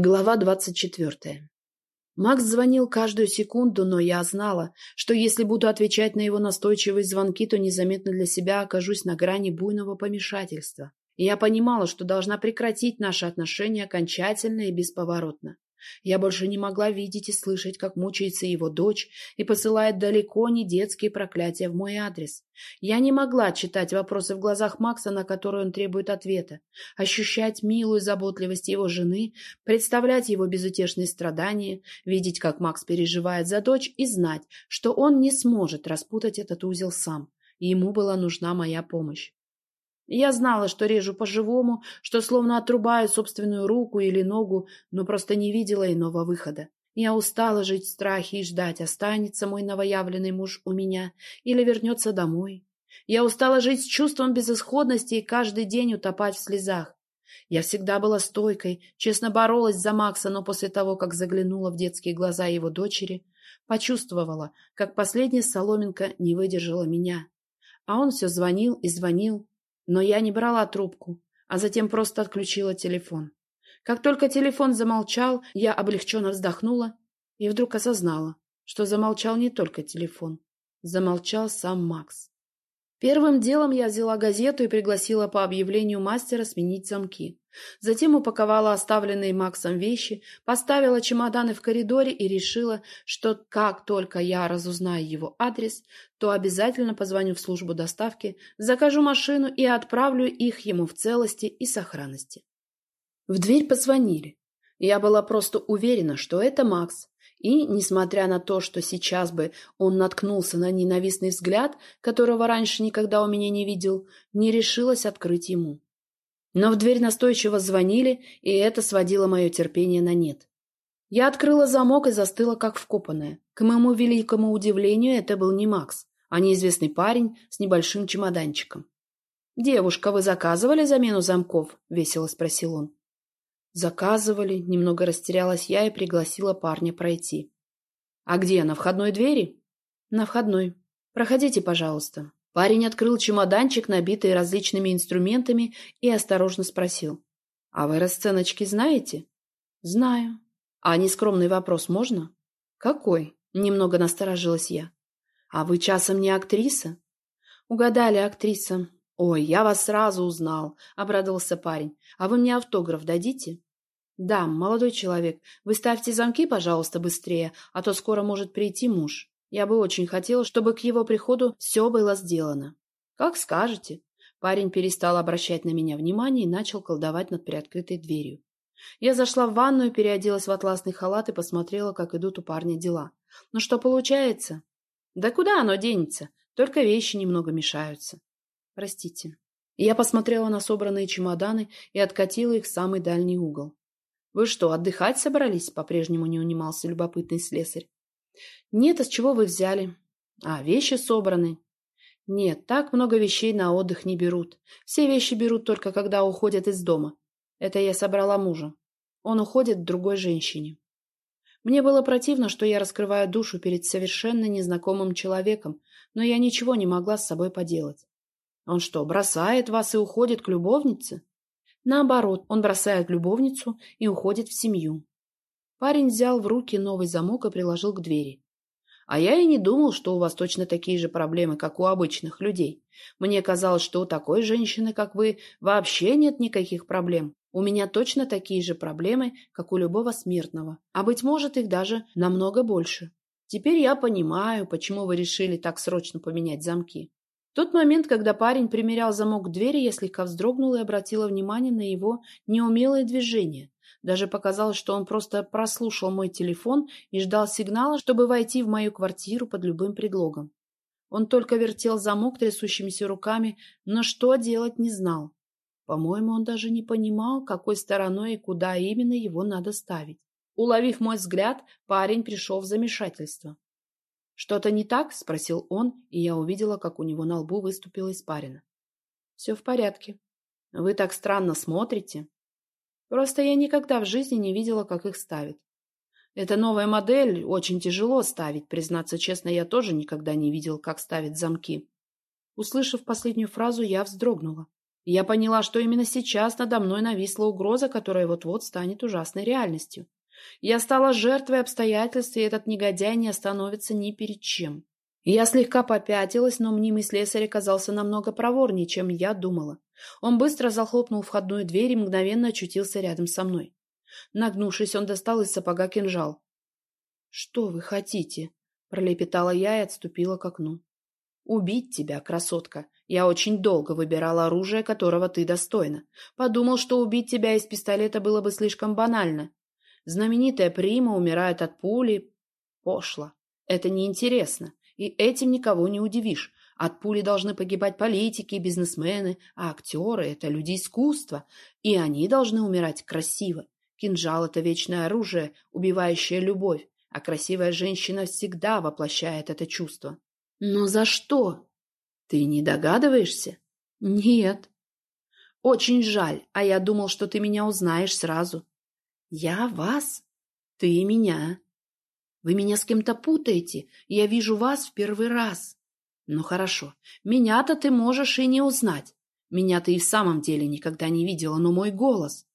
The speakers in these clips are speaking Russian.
Глава двадцать четвертая. Макс звонил каждую секунду, но я знала, что если буду отвечать на его настойчивые звонки, то незаметно для себя окажусь на грани буйного помешательства. Я понимала, что должна прекратить наши отношения окончательно и бесповоротно. Я больше не могла видеть и слышать, как мучается его дочь и посылает далеко не детские проклятия в мой адрес. Я не могла читать вопросы в глазах Макса, на которые он требует ответа, ощущать милую заботливость его жены, представлять его безутешные страдания, видеть, как Макс переживает за дочь и знать, что он не сможет распутать этот узел сам. Ему была нужна моя помощь. Я знала, что режу по-живому, что словно отрубаю собственную руку или ногу, но просто не видела иного выхода. Я устала жить в страхе и ждать, останется мой новоявленный муж у меня или вернется домой. Я устала жить с чувством безысходности и каждый день утопать в слезах. Я всегда была стойкой, честно боролась за Макса, но после того, как заглянула в детские глаза его дочери, почувствовала, как последняя соломинка не выдержала меня. А он все звонил и звонил, но я не брала трубку, а затем просто отключила телефон. Как только телефон замолчал, я облегченно вздохнула и вдруг осознала, что замолчал не только телефон. Замолчал сам Макс. Первым делом я взяла газету и пригласила по объявлению мастера сменить замки. Затем упаковала оставленные Максом вещи, поставила чемоданы в коридоре и решила, что как только я разузнаю его адрес, то обязательно позвоню в службу доставки, закажу машину и отправлю их ему в целости и сохранности. В дверь позвонили. Я была просто уверена, что это Макс, и, несмотря на то, что сейчас бы он наткнулся на ненавистный взгляд, которого раньше никогда у меня не видел, не решилась открыть ему. Но в дверь настойчиво звонили, и это сводило мое терпение на нет. Я открыла замок и застыла, как вкопанная. К моему великому удивлению, это был не Макс, а неизвестный парень с небольшим чемоданчиком. «Девушка, вы заказывали замену замков?» — весело спросил он. Заказывали, немного растерялась я и пригласила парня пройти. А где, на входной двери? На входной. Проходите, пожалуйста. Парень открыл чемоданчик, набитый различными инструментами, и осторожно спросил. А вы расценочки знаете? Знаю. А нескромный вопрос можно? Какой? Немного насторожилась я. А вы часом не актриса? Угадали, актриса. «Ой, я вас сразу узнал», — обрадовался парень. «А вы мне автограф дадите?» «Да, молодой человек, вы ставьте замки, пожалуйста, быстрее, а то скоро может прийти муж. Я бы очень хотела, чтобы к его приходу все было сделано». «Как скажете». Парень перестал обращать на меня внимание и начал колдовать над приоткрытой дверью. Я зашла в ванную, переоделась в атласный халат и посмотрела, как идут у парня дела. «Ну что получается?» «Да куда оно денется? Только вещи немного мешаются». Простите. Я посмотрела на собранные чемоданы и откатила их в самый дальний угол. «Вы что, отдыхать собрались?» — по-прежнему не унимался любопытный слесарь. «Нет, а с чего вы взяли?» «А, вещи собраны». «Нет, так много вещей на отдых не берут. Все вещи берут только когда уходят из дома. Это я собрала мужа. Он уходит к другой женщине». Мне было противно, что я раскрываю душу перед совершенно незнакомым человеком, но я ничего не могла с собой поделать. Он что, бросает вас и уходит к любовнице? Наоборот, он бросает любовницу и уходит в семью. Парень взял в руки новый замок и приложил к двери. А я и не думал, что у вас точно такие же проблемы, как у обычных людей. Мне казалось, что у такой женщины, как вы, вообще нет никаких проблем. У меня точно такие же проблемы, как у любого смертного. А быть может, их даже намного больше. Теперь я понимаю, почему вы решили так срочно поменять замки тот момент, когда парень примерял замок к двери, я слегка вздрогнула и обратила внимание на его неумелое движение. Даже показалось, что он просто прослушал мой телефон и ждал сигнала, чтобы войти в мою квартиру под любым предлогом. Он только вертел замок трясущимися руками, но что делать не знал. По-моему, он даже не понимал, какой стороной и куда именно его надо ставить. Уловив мой взгляд, парень пришел в замешательство. «Что-то не так?» — спросил он, и я увидела, как у него на лбу выступила испарина. «Все в порядке. Вы так странно смотрите. Просто я никогда в жизни не видела, как их ставят. Это новая модель, очень тяжело ставить. Признаться честно, я тоже никогда не видел, как ставят замки». Услышав последнюю фразу, я вздрогнула. Я поняла, что именно сейчас надо мной нависла угроза, которая вот-вот станет ужасной реальностью. Я стала жертвой обстоятельств, и этот негодяй не остановится ни перед чем. Я слегка попятилась, но мнимый слесарь оказался намного проворнее, чем я думала. Он быстро захлопнул входную дверь и мгновенно очутился рядом со мной. Нагнувшись, он достал из сапога кинжал. — Что вы хотите? — пролепетала я и отступила к окну. — Убить тебя, красотка. Я очень долго выбирала оружие, которого ты достойна. Подумал, что убить тебя из пистолета было бы слишком банально. Знаменитая Прима умирает от пули. Пошло. Это неинтересно. И этим никого не удивишь. От пули должны погибать политики, бизнесмены, а актеры — это люди искусства, и они должны умирать красиво. Кинжал — это вечное оружие, убивающее любовь, а красивая женщина всегда воплощает это чувство. Но за что? Ты не догадываешься? Нет. Очень жаль, а я думал, что ты меня узнаешь сразу. «Я вас? Ты меня. Вы меня с кем-то путаете, я вижу вас в первый раз. Ну хорошо, меня-то ты можешь и не узнать. Меня ты и в самом деле никогда не видела, но мой голос...»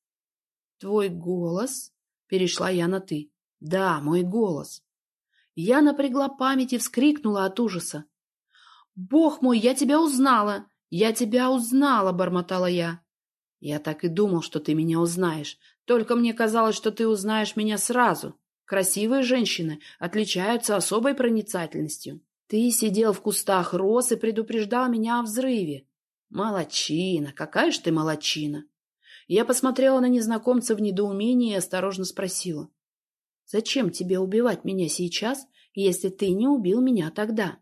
«Твой голос?» — перешла я на «ты». «Да, мой голос». Я напрягла память и вскрикнула от ужаса. «Бог мой, я тебя узнала! Я тебя узнала!» — бормотала я. «Я так и думал, что ты меня узнаешь. Только мне казалось, что ты узнаешь меня сразу. Красивые женщины отличаются особой проницательностью. Ты сидел в кустах роз и предупреждал меня о взрыве. Молодчина, какая ж ты молодчина. Я посмотрела на незнакомца в недоумении и осторожно спросила. Зачем тебе убивать меня сейчас, если ты не убил меня тогда?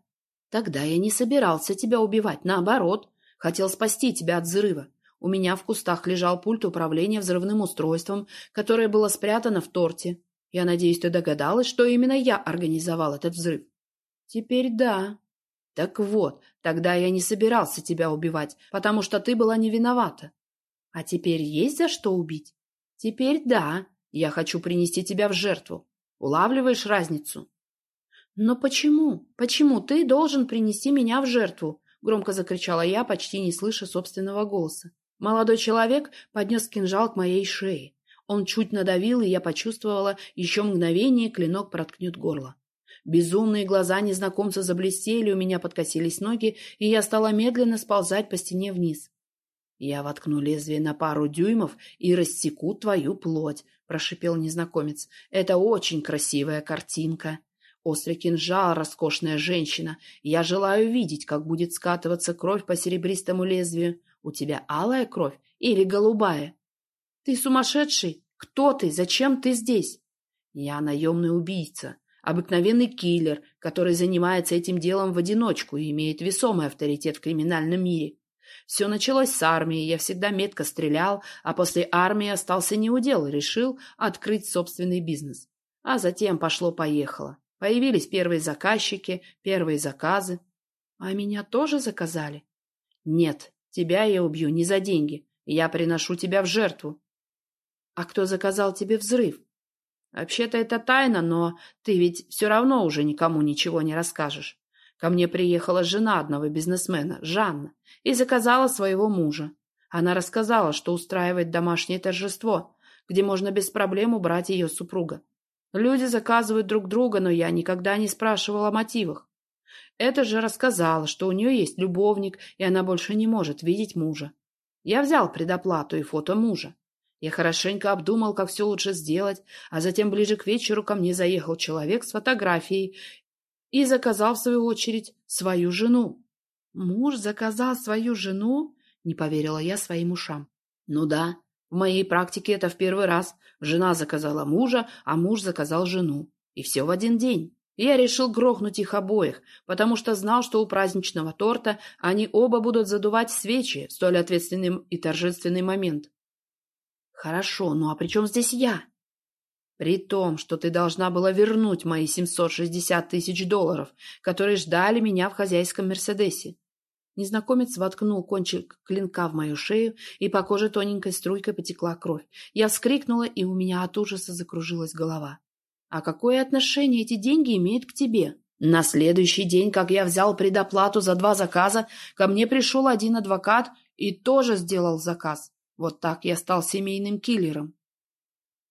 Тогда я не собирался тебя убивать, наоборот, хотел спасти тебя от взрыва. У меня в кустах лежал пульт управления взрывным устройством, которое было спрятано в торте. Я надеюсь, ты догадалась, что именно я организовал этот взрыв. Теперь да. Так вот, тогда я не собирался тебя убивать, потому что ты была не виновата. А теперь есть за что убить? Теперь да. Я хочу принести тебя в жертву. Улавливаешь разницу? Но почему? Почему ты должен принести меня в жертву? Громко закричала я, почти не слыша собственного голоса. Молодой человек поднес кинжал к моей шее. Он чуть надавил, и я почувствовала, еще мгновение клинок проткнет горло. Безумные глаза незнакомца заблестели, у меня подкосились ноги, и я стала медленно сползать по стене вниз. «Я воткну лезвие на пару дюймов и рассеку твою плоть», — прошипел незнакомец. «Это очень красивая картинка. Острый кинжал, роскошная женщина. Я желаю видеть, как будет скатываться кровь по серебристому лезвию. У тебя алая кровь или голубая? Ты сумасшедший? Кто ты? Зачем ты здесь? Я наемный убийца, обыкновенный киллер, который занимается этим делом в одиночку и имеет весомый авторитет в криминальном мире. Все началось с армии, я всегда метко стрелял, а после армии остался неудел и решил открыть собственный бизнес. А затем пошло-поехало. Появились первые заказчики, первые заказы. А меня тоже заказали? Нет, Тебя я убью не за деньги. Я приношу тебя в жертву. А кто заказал тебе взрыв? Вообще-то это тайна, но ты ведь все равно уже никому ничего не расскажешь. Ко мне приехала жена одного бизнесмена, Жанна, и заказала своего мужа. Она рассказала, что устраивает домашнее торжество, где можно без проблем убрать ее супруга. Люди заказывают друг друга, но я никогда не спрашивала о мотивах. Это же рассказала, что у нее есть любовник, и она больше не может видеть мужа. Я взял предоплату и фото мужа. Я хорошенько обдумал, как все лучше сделать, а затем ближе к вечеру ко мне заехал человек с фотографией и заказал, в свою очередь, свою жену. «Муж заказал свою жену?» — не поверила я своим ушам. «Ну да, в моей практике это в первый раз. Жена заказала мужа, а муж заказал жену. И все в один день». Я решил грохнуть их обоих, потому что знал, что у праздничного торта они оба будут задувать свечи столь ответственный и торжественный момент. Хорошо, ну а при чем здесь я? При том, что ты должна была вернуть мои 760 тысяч долларов, которые ждали меня в хозяйском Мерседесе. Незнакомец воткнул кончик клинка в мою шею, и по коже тоненькой струйкой потекла кровь. Я вскрикнула, и у меня от ужаса закружилась голова. А какое отношение эти деньги имеют к тебе? На следующий день, как я взял предоплату за два заказа, ко мне пришел один адвокат и тоже сделал заказ. Вот так я стал семейным киллером.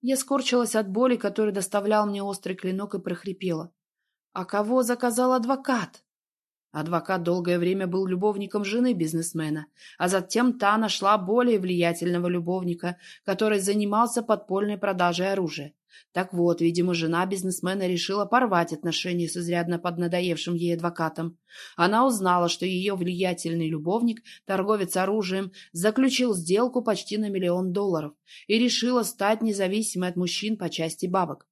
Я скорчилась от боли, который доставлял мне острый клинок, и прохрипела. «А кого заказал адвокат?» Адвокат долгое время был любовником жены бизнесмена, а затем та нашла более влиятельного любовника, который занимался подпольной продажей оружия. Так вот, видимо, жена бизнесмена решила порвать отношения с изрядно поднадоевшим ей адвокатом. Она узнала, что ее влиятельный любовник, торговец оружием, заключил сделку почти на миллион долларов и решила стать независимой от мужчин по части бабок.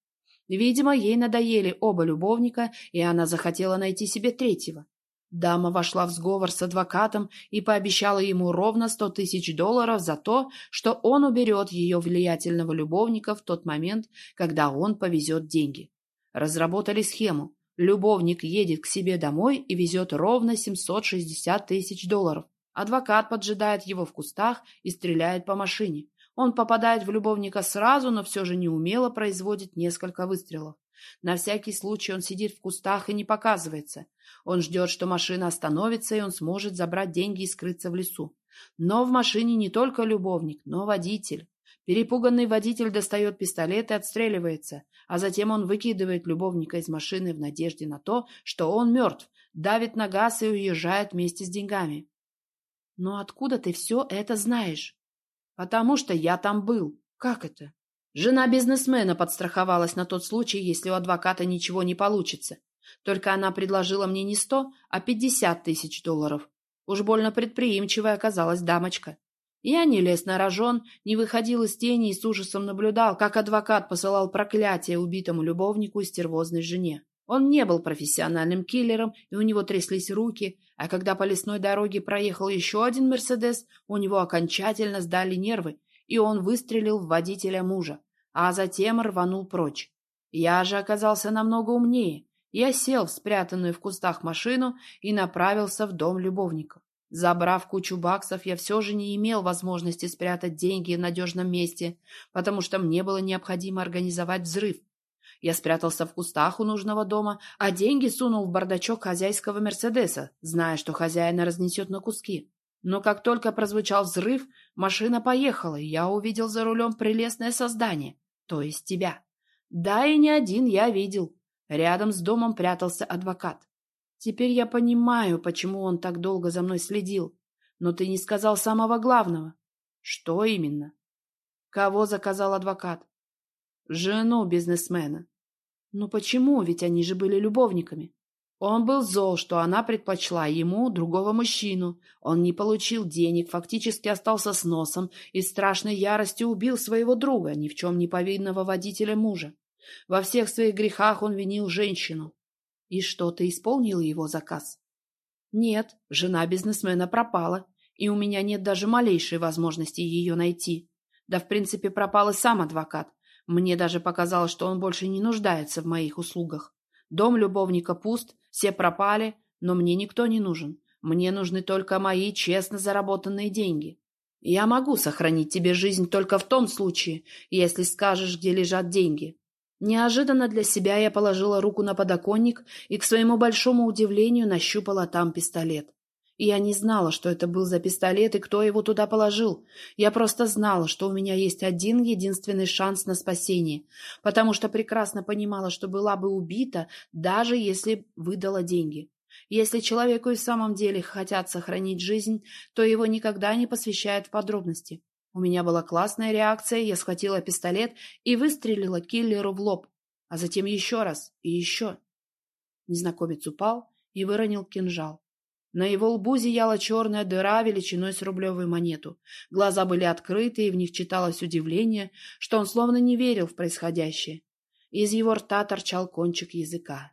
Видимо, ей надоели оба любовника, и она захотела найти себе третьего. Дама вошла в сговор с адвокатом и пообещала ему ровно сто тысяч долларов за то, что он уберет ее влиятельного любовника в тот момент, когда он повезет деньги. Разработали схему. Любовник едет к себе домой и везет ровно 760 тысяч долларов. Адвокат поджидает его в кустах и стреляет по машине. Он попадает в любовника сразу, но все же неумело производит несколько выстрелов. На всякий случай он сидит в кустах и не показывается. Он ждет, что машина остановится, и он сможет забрать деньги и скрыться в лесу. Но в машине не только любовник, но водитель. Перепуганный водитель достает пистолет и отстреливается, а затем он выкидывает любовника из машины в надежде на то, что он мертв, давит на газ и уезжает вместе с деньгами. «Но откуда ты все это знаешь?» «Потому что я там был. Как это?» Жена бизнесмена подстраховалась на тот случай, если у адвоката ничего не получится. Только она предложила мне не сто, а пятьдесят тысяч долларов. Уж больно предприимчивая оказалась дамочка. Я не лез на рожон, не выходил из тени и с ужасом наблюдал, как адвокат посылал проклятие убитому любовнику и стервозной жене. Он не был профессиональным киллером, и у него тряслись руки, а когда по лесной дороге проехал еще один «Мерседес», у него окончательно сдали нервы, и он выстрелил в водителя мужа, а затем рванул прочь. Я же оказался намного умнее. Я сел в спрятанную в кустах машину и направился в дом любовников. Забрав кучу баксов, я все же не имел возможности спрятать деньги в надежном месте, потому что мне было необходимо организовать взрыв. Я спрятался в кустах у нужного дома, а деньги сунул в бардачок хозяйского «Мерседеса», зная, что хозяина разнесет на куски. Но как только прозвучал взрыв, машина поехала, и я увидел за рулем прелестное создание, то есть тебя. Да и не один я видел. Рядом с домом прятался адвокат. Теперь я понимаю, почему он так долго за мной следил. Но ты не сказал самого главного. Что именно? Кого заказал адвокат? Жену бизнесмена. Ну почему? Ведь они же были любовниками. Он был зол, что она предпочла ему другого мужчину. Он не получил денег, фактически остался с носом и страшной ярости убил своего друга, ни в чем не повинного водителя мужа. Во всех своих грехах он винил женщину. И что, ты исполнил его заказ? Нет, жена бизнесмена пропала, и у меня нет даже малейшей возможности ее найти. Да, в принципе, пропал и сам адвокат. Мне даже показалось, что он больше не нуждается в моих услугах. Дом любовника пуст, все пропали, но мне никто не нужен. Мне нужны только мои честно заработанные деньги. Я могу сохранить тебе жизнь только в том случае, если скажешь, где лежат деньги. Неожиданно для себя я положила руку на подоконник и, к своему большому удивлению, нащупала там пистолет. Я не знала, что это был за пистолет и кто его туда положил. Я просто знала, что у меня есть один единственный шанс на спасение, потому что прекрасно понимала, что была бы убита, даже если выдала деньги. Если человеку и в самом деле хотят сохранить жизнь, то его никогда не посвящают в подробности. У меня была классная реакция, я схватила пистолет и выстрелила киллеру в лоб, а затем еще раз и еще. Незнакомец упал и выронил кинжал. На его лбу зияла черная дыра величиной с рублевую монету. Глаза были открыты, и в них читалось удивление, что он словно не верил в происходящее. Из его рта торчал кончик языка.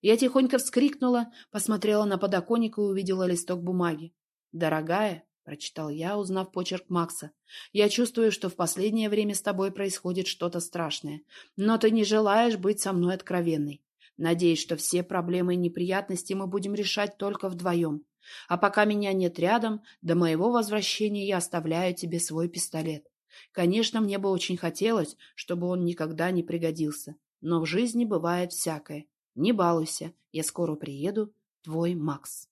Я тихонько вскрикнула, посмотрела на подоконник и увидела листок бумаги. «Дорогая», — прочитал я, узнав почерк Макса, — «я чувствую, что в последнее время с тобой происходит что-то страшное, но ты не желаешь быть со мной откровенной. Надеюсь, что все проблемы и неприятности мы будем решать только вдвоем. А пока меня нет рядом, до моего возвращения я оставляю тебе свой пистолет. Конечно, мне бы очень хотелось, чтобы он никогда не пригодился. Но в жизни бывает всякое. Не балуйся, я скоро приеду, твой Макс.